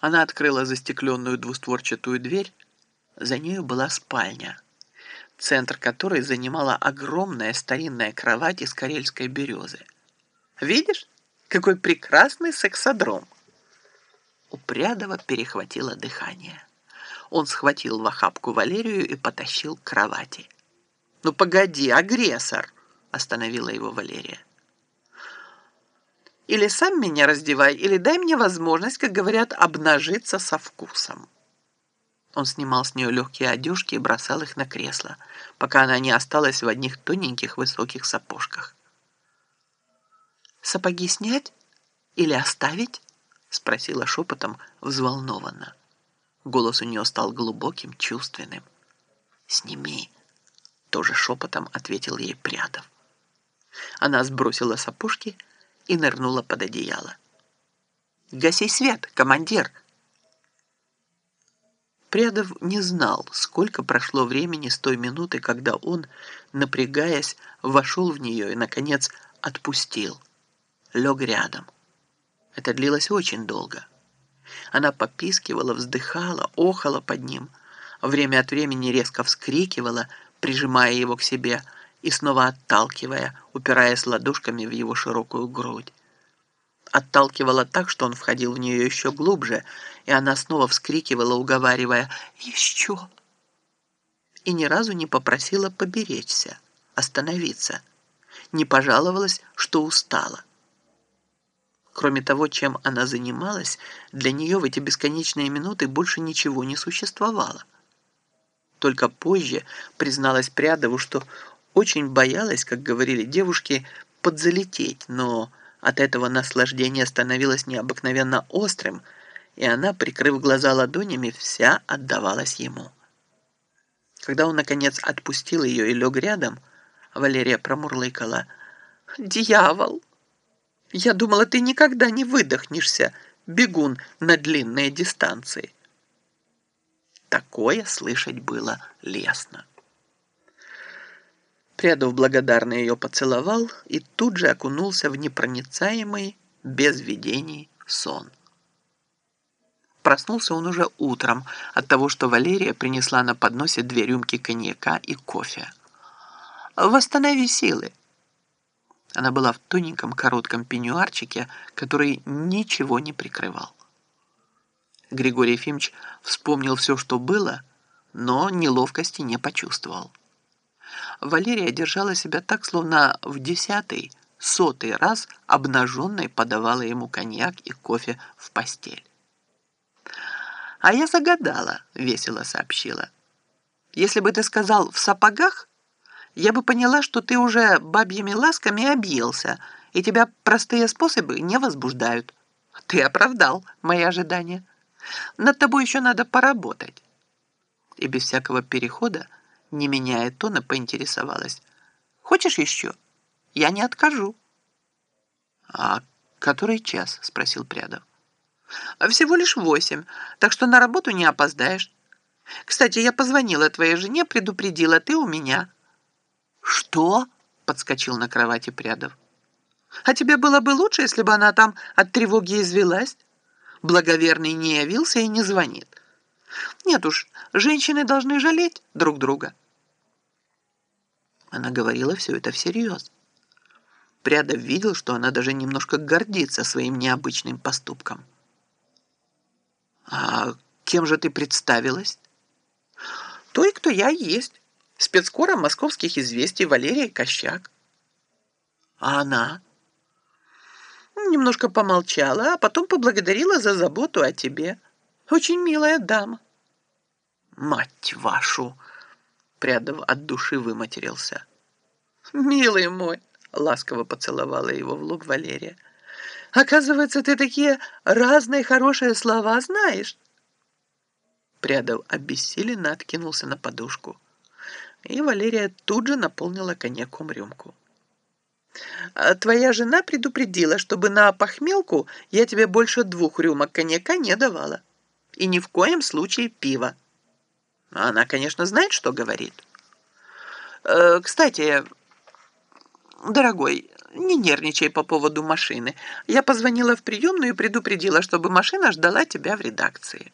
Она открыла застекленную двустворчатую дверь. За нею была спальня, центр которой занимала огромная старинная кровать из карельской березы. «Видишь, какой прекрасный сексодром!» У Прядова перехватило дыхание. Он схватил в охапку Валерию и потащил к кровати. «Ну погоди, агрессор!» – остановила его Валерия. Или сам меня раздевай, или дай мне возможность, как говорят, обнажиться со вкусом. Он снимал с нее легкие одежки и бросал их на кресло, пока она не осталась в одних тоненьких высоких сапожках. «Сапоги снять или оставить?» — спросила шепотом взволнованно. Голос у нее стал глубоким, чувственным. «Сними!» — тоже шепотом ответил ей Прядов. Она сбросила сапожки и нырнула под одеяло. «Гаси свет, командир!» Прядов не знал, сколько прошло времени с той минуты, когда он, напрягаясь, вошел в нее и, наконец, отпустил. Лег рядом. Это длилось очень долго. Она попискивала, вздыхала, охала под ним, время от времени резко вскрикивала, прижимая его к себе, и снова отталкивая, упираясь ладошками в его широкую грудь. Отталкивала так, что он входил в нее еще глубже, и она снова вскрикивала, уговаривая «Еще!» И ни разу не попросила поберечься, остановиться, не пожаловалась, что устала. Кроме того, чем она занималась, для нее в эти бесконечные минуты больше ничего не существовало. Только позже призналась Прядову, что очень боялась, как говорили девушки, подзалететь, но от этого наслаждение становилось необыкновенно острым, и она, прикрыв глаза ладонями, вся отдавалась ему. Когда он, наконец, отпустил ее и лег рядом, Валерия промурлыкала. «Дьявол! Я думала, ты никогда не выдохнешься, бегун на длинные дистанции!» Такое слышать было лестно. Прядов благодарно ее поцеловал и тут же окунулся в непроницаемый, без видений, сон. Проснулся он уже утром от того, что Валерия принесла на подносе две рюмки коньяка и кофе. «Восстанови силы!» Она была в тоненьком коротком пеньюарчике, который ничего не прикрывал. Григорий Ефимович вспомнил все, что было, но неловкости не почувствовал. Валерия держала себя так, словно в десятый, сотый раз обнаженной подавала ему коньяк и кофе в постель. «А я загадала», — весело сообщила. «Если бы ты сказал «в сапогах», я бы поняла, что ты уже бабьими ласками объелся, и тебя простые способы не возбуждают. Ты оправдал мои ожидания. Над тобой еще надо поработать». И без всякого перехода не меняя тона, поинтересовалась. «Хочешь еще? Я не откажу». «А который час?» – спросил Прядов. «Всего лишь восемь, так что на работу не опоздаешь. Кстати, я позвонила твоей жене, предупредила, ты у меня». «Что?» – подскочил на кровати Прядов. «А тебе было бы лучше, если бы она там от тревоги извелась? Благоверный не явился и не звонит. Нет уж, женщины должны жалеть друг друга». Она говорила все это всерьез. Прядов видел, что она даже немножко гордится своим необычным поступком. «А кем же ты представилась?» «Той, кто я есть. Спецкора московских известий Валерия Кощак». «А она?» Немножко помолчала, а потом поблагодарила за заботу о тебе. Очень милая дама. «Мать вашу!» Прядов от души выматерился. «Милый мой!» — ласково поцеловала его в лоб Валерия. «Оказывается, ты такие разные хорошие слова знаешь!» Прядов обессиленно откинулся на подушку, и Валерия тут же наполнила коньяком рюмку. «А «Твоя жена предупредила, чтобы на похмелку я тебе больше двух рюмок коньяка не давала, и ни в коем случае пива». Она, конечно, знает, что говорит. Э, кстати, дорогой, Не нервничай по поводу машины. Я позвонила в приемную и предупредила, чтобы машина ждала тебя в редакции.